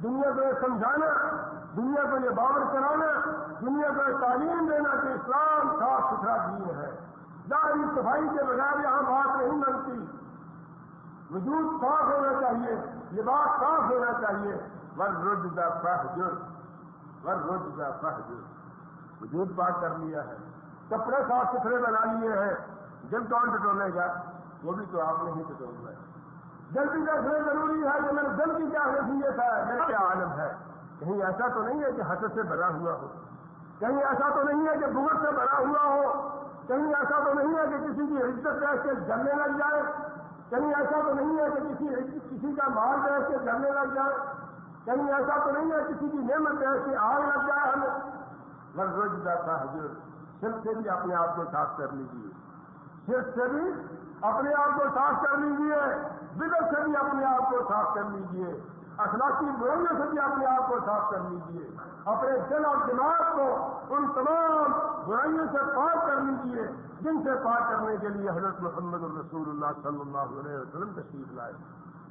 دنیا کو یہ سمجھانا، دنیا کو یہ باور کرانا، دنیا کو یہ تعلیم دینا کہ اسلام صاف ستھرا دین ہے۔ ظاہری صفائی کے بغیر یہاں بات نہیں بنتی۔ وجود صاف ہونا چاہیے، لباس صاف ہونا چاہیے۔ ور رج دا فہجر ور رج دا فہجر وجود بات کر لیا ہے۔ کپڑے صاف ستھرے بنا لیے ہیں۔ جب کون ٹٹولے گا، وہ بھی تو آپ نے ہی ٹٹولنا ہے۔ جلدی دیکھنا ضروری ہے کہ میرے دل کی کیا حیثیت ہے؟ میرا کیا عالم ہے؟ کہیں ایسا تو نہیں ہے کہ حسد سے بھرا ہوا ہو۔ کہیں ایسا تو نہیں ہے کہ بغت سے بھرا ہوا ہو۔ کہیں ایسا تو نہیں ہے کہ کسی کی عزت دیکھ کے جلنے لگ جائے۔ کہیں ایسا تو نہیں ہے کہ کسی کسی کا مال دیکھ کے جلنے لگ جائے۔ کہیں ایسا تو نہیں ہے کسی کی نعمت ایسی آگ لگ جائے ہمیں۔ گر روز جاتا ہے صرف سے بھی اپنے آپ کو صاف کر لیجیے صرف سے بھی اپنے آپ کو صاف کر لیجیے بدل سے بھی اپنے آپ کو صاف کر لیجیے اخلاقی برائیوں سے بھی اپنے آپ کو صاف کر لیجیے اپنے دل اور دماغ کو ان تمام برائیوں سے پاک کر لیجیے جن سے پاک کرنے کے لیے حضرت محمد الرسول اللہ صلی اللہ علیہ وسلم تشریف لائے۔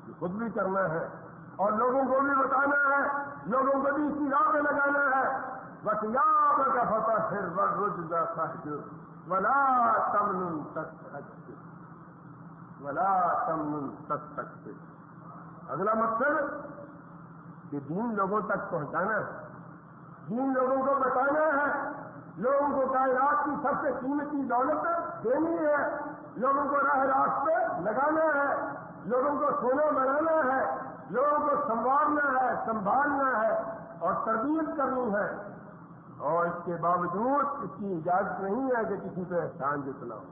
یہ خود بھی کرنا ہے اور لوگوں کو بھی بتانا ہے، لوگوں کو بھی اسی راہ میں لگانا ہے۔ بس یاد کا فتح پھر رج جاتا ہے ولا تمن تک ولا تمن تک اگلا مقصد کہ دین لوگوں تک پہنچانا ہے۔ دین لوگوں کو بتانا ہے۔ لوگوں کو کائنات کی سب سے قیمتی دولت دینی ہے۔ لوگوں کو راہ راستے لگانا ہے۔ لوگوں کو سونا بنانا ہے۔ لوگوں کو سنوارنا ہے، سنبھالنا ہے اور تربیت کرنی ہے۔ اور اس کے باوجود اس کی اجازت نہیں ہے کہ کسی پہ احسان جتنا ہو۔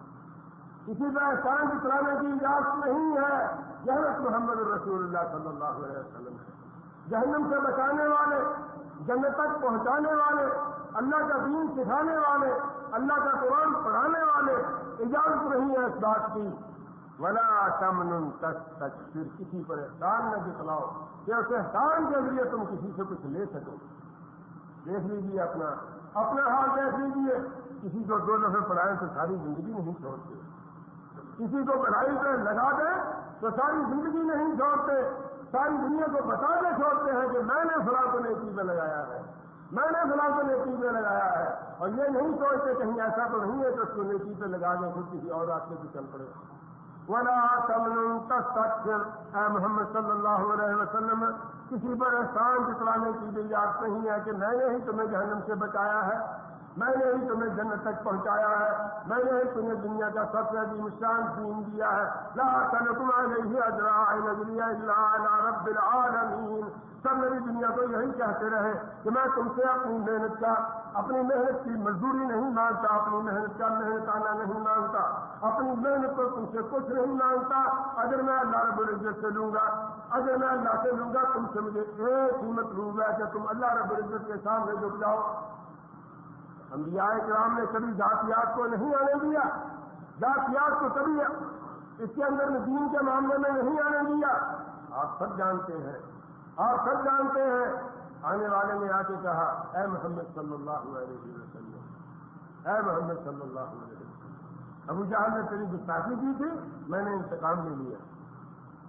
کسی پہ احسان جتلانے کی اجازت نہیں ہے جہرت محمد الرسول اللہ صلی اللہ علیہ وسلم۔ جہنم سے بچانے والے، جنت تک پہنچانے والے، اللہ کا دین سکھانے والے، اللہ کا قرآن پڑھانے والے، اجازت نہیں ہے اس بات کی۔ ولا تمن تک تک پھر کسی پر احسان نہ جتلاؤ۔ کہ اس احسان کے ذریعے تم کسی سے کچھ لے سکو۔ دیکھ لیجیے اپنا۔ اپنا حال دیکھ لیجیے کسی کو دو لفظ پڑھائیں تو ساری زندگی نہیں چھوڑتے۔ کسی کو پڑھائی پہ لگا دیں تو ساری زندگی نہیں چھوڑتے، ساری دنیا کو بتا دے چھوڑتے ہیں کہ میں نے فلاں کو نیکی میں لگایا ہے، میں نے فلاں کو نیکی میں لگایا ہے۔ اور یہ نہیں سوچتے کہیں ایسا تو نہیں ہے کہ اس کو نیکی پہ لگا دیں خود کسی اور راستے پہ چل پڑے۔ ولا تمن تک اے محمد صلی اللہ علیہ وسلم، کسی پر احسان جتلانے کی بھی یاد نہیں ہے کہ میں نے ہی تمہیں جہنم سے بچایا ہے۔ میں نے ہی تمہیں جنت تک پہنچایا ہے۔ میں نے ہی تمہیں دنیا کا سب سے عظیم شان دین دیا ہے۔ لا اجرا اللہ رب العالمین۔ سب میری دنیا کو یہی کہتے رہے کہ میں تم سے اپنی محنت کا اپنی محنت کی مزدوری نہیں مانگتا، اپنی محنت کا محنت آنا نہیں مانگتا۔ اپنی محنت کو تم سے کچھ نہیں مانگتا۔ اگر میں اللہ رب العزت سے لوں گا اگر میں اللہ سے لوں گا، تم سے مجھے ایک ہی مطلوب ہے کہ تم اللہ رب العزت کے سامنے جھک جاؤ۔ انبیاء کرام نے کبھی ذاتیات کو نہیں آنے دیا، ذاتیات کو کبھی اس کے اندر دین کے معاملے میں نہیں آنے دیا۔ آپ سب جانتے ہیں، آپ سب جانتے ہیں۔ آنے والے نے آ کے کہا، اے محمد صلی اللہ علیہ وسلم، اے محمد صلی اللہ علیہ وسلم، ابو جہاں نے تیری گستاخی کی تھی، میں نے انتقام لے لیا۔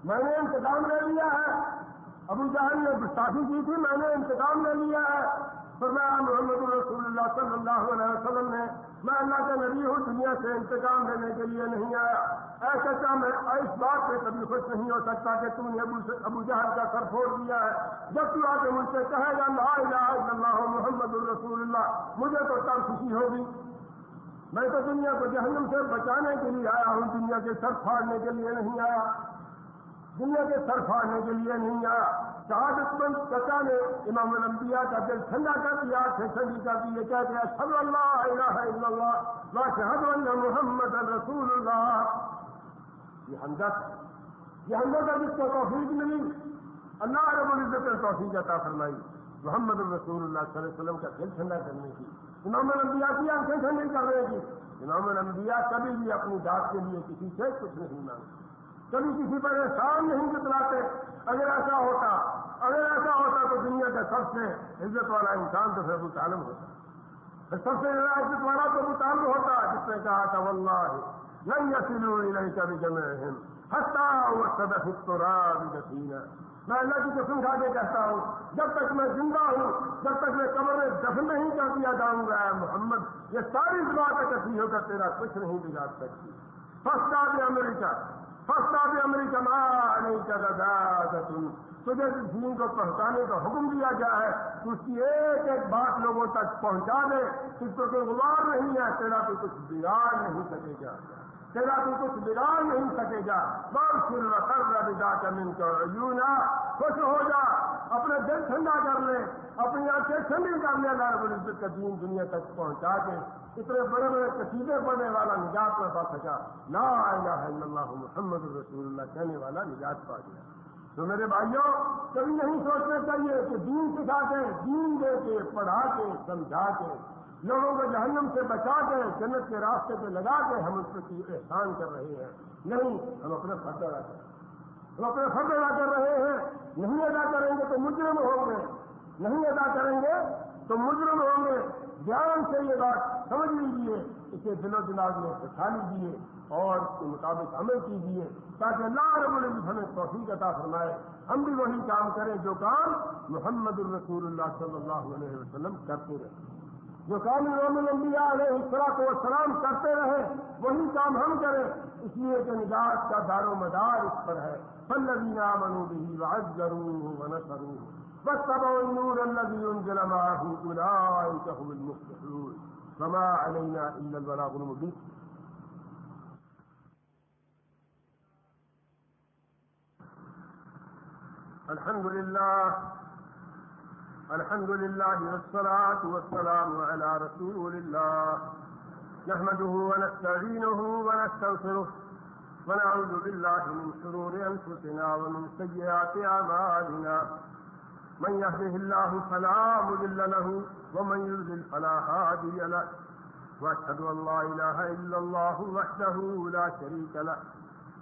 میں نے انتقام لے لیا ہے۔ ابو جہاں نے گستاخی کی تھی، میں نے انتقام لے لیا ہے۔ فرمایا محمد رسول اللہ صلی اللہ علیہ وسلم نے، میں اللہ کا نبی ہوں، دنیا سے انتقام لینے کے لیے نہیں آیا۔ ایسا کیا میں اس بات پہ کبھی خوش نہیں ہو سکتا کہ تم نے ابو جہل کا سر پھوڑ دیا ہے۔ جب تو آ کے مجھ سے کہے گا، لا الہ الا اللہ محمد الرسول اللہ مجھے تو تب خوشی ہوگی۔ میں تو دنیا کو جہنم سے بچانے کے لیے آیا ہوں، دنیا کے سر پھاڑنے کے لیے نہیں آیا۔ دنیا کے سر پھاڑنے کے لیے نہیں آیا۔ شہادت مند چچا نے امام الانبیاء کا دل ٹھنڈا کر دیا ٹھنڈی کر دی، یہ کہتے ہیں اللہ الہ الا اللہ شہد اللہ محمد رسول اللہ یہ ہمدرد یہ ہمدرد ہے جس کو توفیق ملی۔ اللہ رب العزت نے توفیق عطا فرمائی۔ محمد الرسول اللہ صلی اللہ علیہ وسلم کا دل ٹھنڈا کرنے کی۔ امام الانبیاء کی آنکھیں ٹھنڈی کرنے کی امام الانبیاء کبھی بھی اپنی ذات کے لیے کسی سے کچھ نہیں مانگتے۔ کبھی کسی پر احسان نہیں جتلاتے۔ اگر ایسا ہوتا، اگر ایسا ہوتا تو دنیا کا سب سے عزت والا انسان تو پھر ابو ہوتا۔ سب سے زیادہ عزت والا تو ابو طالب ہوتا، جس نے کہا تھا، واللہ نہیں اصل نہیں کبھی جمع ہستا ہوں سدف دفین میں اللہ کی قسم کھا کے کہتا ہوں، جب تک میں زندہ ہوں، جب تک میں قبر میں دفن نہیں کر دیا جاؤں گا محمد، یہ ساری بات کسی ہو کر تیرا کچھ نہیں بگاڑ سکتی۔ فستا بھی امریکہ فستا بھی امریکہ نہیں کر تم تجھے دین کو پہنچانے کا حکم دیا گیا ہے، تو اس کی ایک ایک بات لوگوں تک پہنچا دے اس کو کوئی غلام نہیں ہے، تیرا تو کچھ بگاڑ نہیں سکے گا۔ تیرا تو کچھ بگاڑ نہیں سکے گا۔ بہت سر کر رہا کمن کر یونا خوش ہو جا۔ اپنے دل ٹھنڈا کر لے۔ اپنی آنکھیں ٹھنڈی کر لے۔ اللہ رب العزت کا دین دنیا تک پہنچا کے اتنے بڑے بڑے قصیدے پڑھنے والا نجات میں پا سکا لا الہ الا اللہ محمد الرسول اللہ کہنے والا نجات پا گیا۔ تو میرے بھائیوں کبھی نہیں سوچنا چاہیے کہ دین سکھا کے دین دے کے، پڑھا کے، سمجھا کے۔ لوگوں کو جہنم سے بچا کے جنت کے راستے پہ لگا کے ہم اس کی احسان کر رہے ہیں۔ نہیں، ہم اپنے فرد ادا کر ہم اپنے فرد ادا کر رہے ہیں۔ نہیں ادا کریں گے تو مجرم ہوں گے۔ نہیں ادا کریں گے تو مجرم ہوں گے۔ دھیان سے یہ بات سمجھ لیجیے اسے دل و دماغ میں سکھا لیجیے اور اس کے مطابق عمل کیجیے تاکہ اللہ رب العزت ہمیں توفیق عطا فرمائے۔ ہم بھی وہی کام کریں جو کام محمد الرسول اللہ صلی اللہ علیہ وسلم کرتے رہے۔ جو کام نام الانبیاء علیہ السلام کو سلام کرتے رہے، وہی کام ہم کریں۔ اس لیے کہ نجات کا دار و مدار اس پر ہے۔ فلدینا منو بھی واج ضرور ون کروں بس تب نور الذي انزل معه اولئك هم المفلحون۔ فما علينا الا البلاغ المبين الحمد لله الحمد لله والصلاة والسلام على رسول الله. نحمده ونستعينه ونستغفره. ونعوذ بالله من شرور أنفسنا ومن سيئات أعمالنا. من يهده الله فلا مضل له ومن يضلل فلا هادي له. وأشهد أن لا إله إلا الله وحده لا شريك له.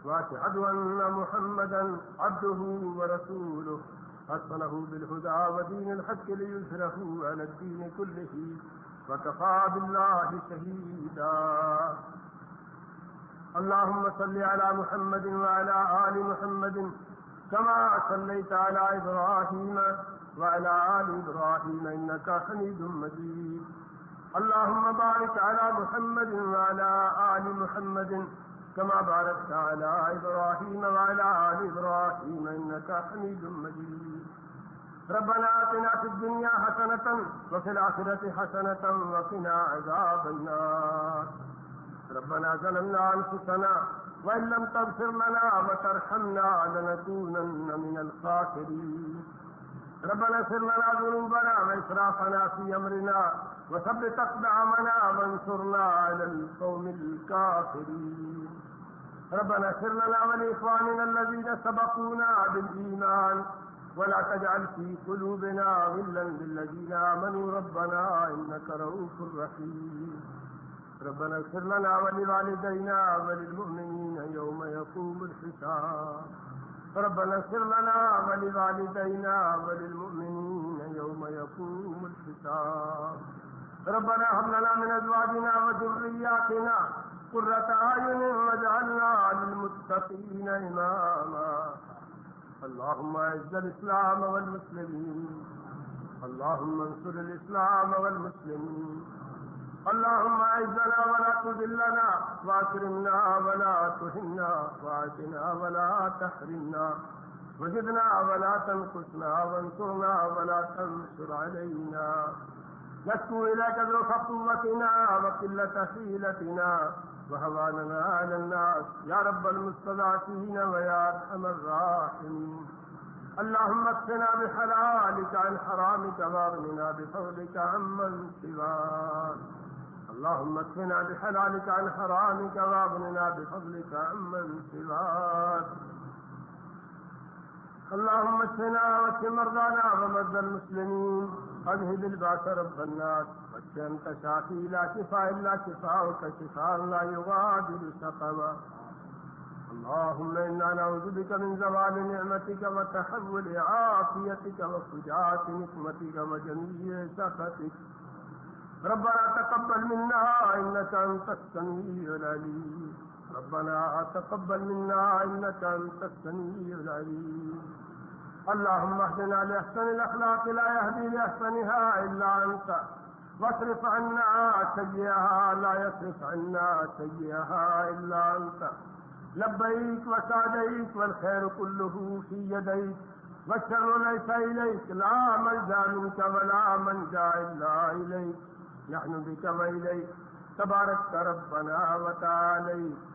وأشهد أن محمدا عبده ورسوله. أرسله بالهدى ودين الحق ليظهره على الدين كله، وكفى بالله شهيدا. اللهم صل على محمد وعلى آل محمد، كما صليت على إبراهيم وعلى آل إبراهيم، إنك حميد مجيد. اللهم بارك على محمد وعلى آل محمد، كما باركت على إبراهيم وعلى آل إبراهيم، إنك حميد مجيد. ربنا آتنا في الدنيا حسنة وفي الآخرة حسنة وقنا عذاب النار. ربنا ظلمنا أنفسنا وإن لم تغفر لنا وترحمنا لنكونن من الخاسرين. ربنا اغفر لنا ذنوبنا وإسرافنا في أمرنا وثبت أقدامنا وانصرنا على القوم الكافرين. ربنا اغفر لنا ولإخواننا الذين سبقونا بالإيمان ولا تجعل في قلوبنا غلا للذين آمنوا. ربنا إنك رؤوف رحيم. ربنا اغفر لنا ولوالدينا وللمؤمنين يوم يقوم الحساب. ربنا اغفر لنا ولوالدينا وللمؤمنين يوم يقوم الحساب. ربنا هب لنا من ازواجنا وذرياتنا قرة اعين واجعلنا للمتقين اماما اللهم اعز الاسلام والمسلمين. اللهم انصر الاسلام والمسلمين. اللهم اعزنا ولا تذلنا واكرمنا ولا تهنا واعتنا ولا تحرمنا. وزدنا ولا تنقصنا وانصرنا ولا تنصر علينا. نشكو إليك ذوق قوتنا وقلة حيلتنا وهواننا على الناس. يا رب المستضعفين ويا أرحم الراحمين. اللهم اكفنا بحلالك عن حرامك واغننا بفضلك عمن سواك. اللهم اكفنا بحلالك عن حرامك واغننا بفضلك عمن سواك. اللهم اشفنا واشف مرضانا ومرضى المسلمين. اذهب الباس رب الناس. واشف انت شافي لا شفاء الا شفاءك شفاء لا يغادر سقما. اللهم انا نعوذ بك من زوال نعمتك وتحول عافيتك وفجاءة نقمتك وجميع سخطك. ربنا تقبل منا انك انت السميع العليم. ربنا تقبل منا انك انت السميع العليم. اللهم اهدنا لاحسن الاخلاق لا يهدي لاحسنها الا انت واصرف عنا سيئها لا يصرف عنا سيئها الا انت لبيك وسعديك والخير كله في يديك. والشر ليس اليك لا ملجا منك ولا منجا الا اليك نحن بك وإليك. تبارك ربنا وتعاليك.